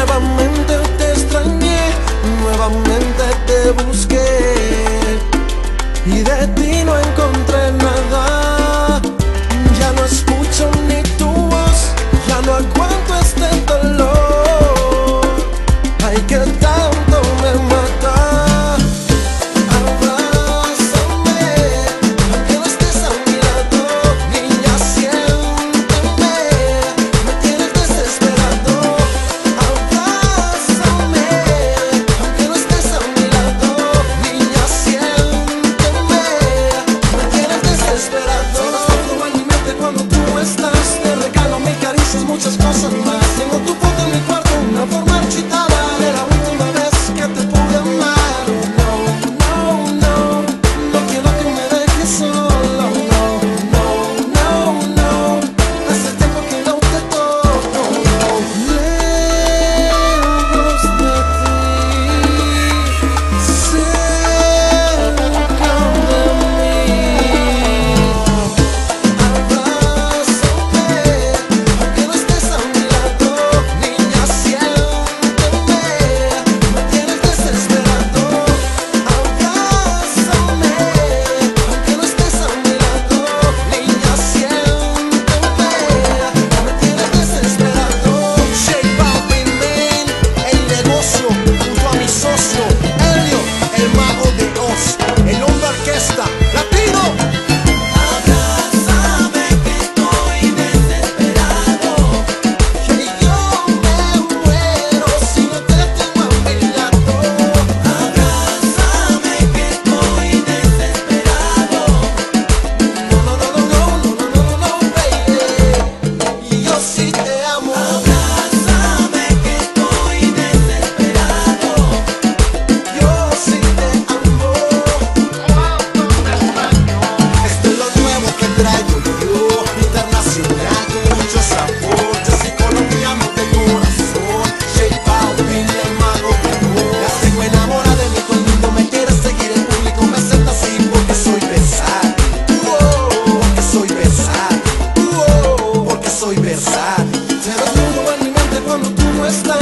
Nuevamente te extrañé, nuevamente te busqué. muchas cosas first love.